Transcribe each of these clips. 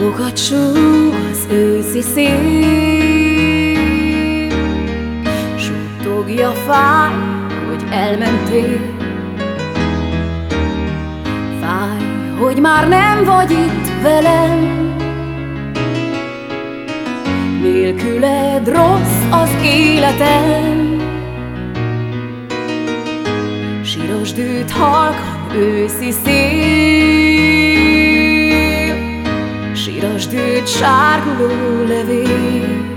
Súg az őszi szél. Suttogja fáj, hogy elmentél. Fáj, hogy már nem vagy itt velem. Nélküled rossz az életem. Síros dűt halkan őszi szél sárguló levél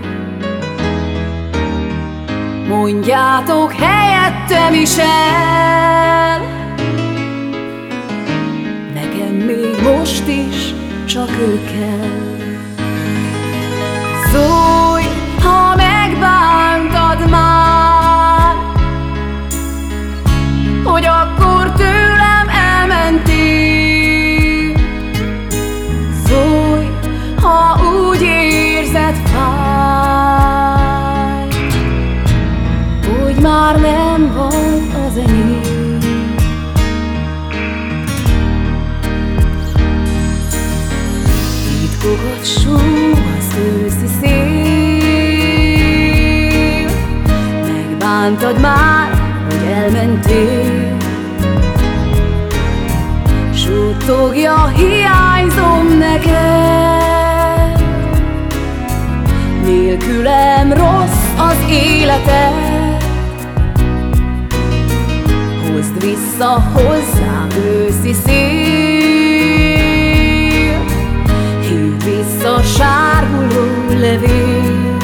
Mondjátok helyettem is el. Nekem még most is csak ő kell. Szólj, már nem vagy az enyém. Titkokat súg az őszi szél. Megbántad már, hogy elmentél. Suttogja, hiányzom neked. Nélkülem rossz az életed vissza hozzám őszi szél. Hívd vissza sárguló levél.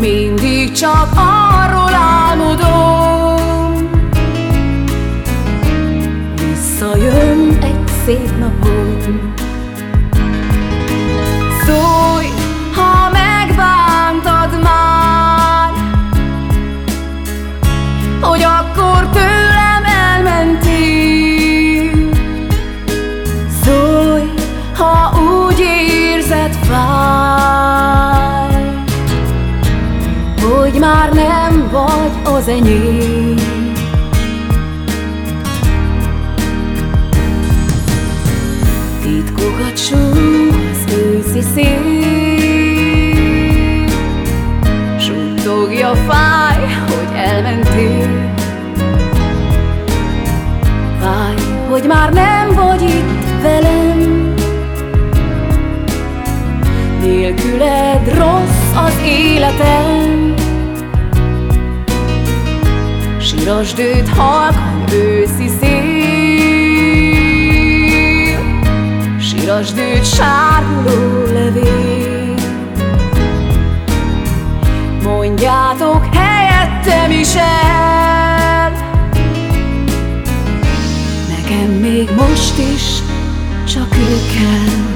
Mindig csak arról álmodom. Visszajön egy szép napon. Szólj, fáj Hogy már nem vagy az enyém. Titkokat súg az őszi szél Suttogja fáj, hogy elmentél. Fáj, hogy már nem vagy itt velem Nélküled rossz az életem. Siros dőt halkan őszi szél. Siros dőt sárguló levél. Mondjátok helyettem is el. Nekem még most is csak ő kell.